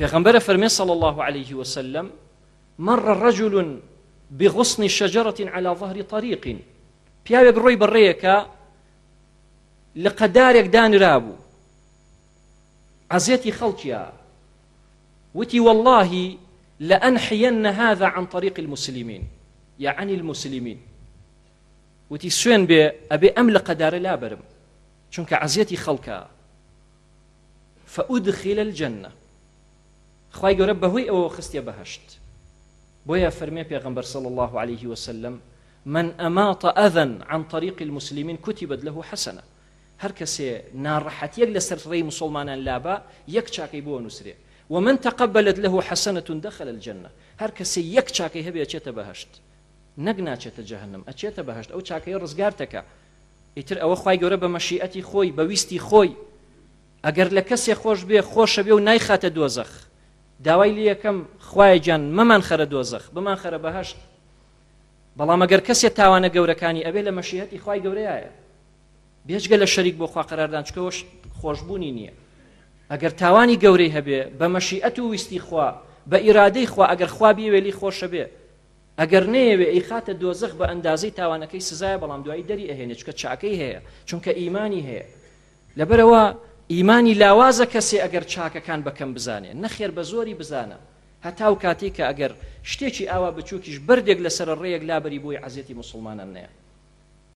پێغمبەرە فەرمێ صل الله عليه وسلم مر رجل بغصن شجرة على ظهر طريق پیاوێک ڕۆی بەڕێیەکە لە قەدارێک دانرابوو عزێتی خەڵکیە وتی واللهی لە ئەنحەن هذا عن طريق المسلمين يعني المسلمين وتی سوێن بێ ئەبێ ئەم لە قەدارە لابرم چونکە عزیەتی خەڵکە فەئودخیلە الجنة خی گەورە بەهۆی ئەوە خستە بەهشت بۆیە فەرمێ پێغمبەر صلى الله عليه وسلم من أماط أذى عن طريق المسلمين كتبت له حسنة هەر کەسێ ناڕەحەتیەک لە سەرڕێی مسلمانان لابا یەک چاکەی بۆ نووسێ ومن تقبلت له حسنة دخل الجنة هەر کەسێ یەک چاکەی هەبێ چێتە بەهشت نەک ناچێتە جەهنم ئەچێتە بەهشت ئەو چاکەی ڕزگارتەکە ئیتر ئەوە خی گەورە بە مەشیئەتی خۆی بەویستی خۆی ئەگەر لە کەسێ خۆش بێ خۆشە بێ و نایخاتە دۆزەخ داوای لی یەکەم خوایجان مەمان خەرە دۆزەخ بمان خەرە بەهشت بەڵام ئەگەر کەسێ تاوانە گەورەکانی ئەبێ لە مەشیەتی خی گەورەیە بێژگە لە شەریک بۆ خوا قەردان چکەوەش خۆشببوونی نییە ئەگەر تاوانی گەورەی هەبێ بە مەشیەت و ویستی خوا بە ئیرادەی خوا ئەگەر خوا بیوێلی خۆشە بێ ئەگەر نەیەوێ ئەی خاتە دۆزەخ بە ئەندازەی تاوانەکەی سزایە بەڵام دوایی دەری ئەهێنێ چکە چاکەی هەیە چونکە ئیمانی هەیە لەبەرەوە ئیمانی لاوازە کەسێ ئەگەر چاکەکان بەکەم بزانێ نەخێر بە زۆری بزانە هەتاو کاتێک کە ئەگەر شتێکی ئاوا بچووکیش بردێک لەسەر ڕێیەک لابری بۆی عزیێتی مسلمانان نەیە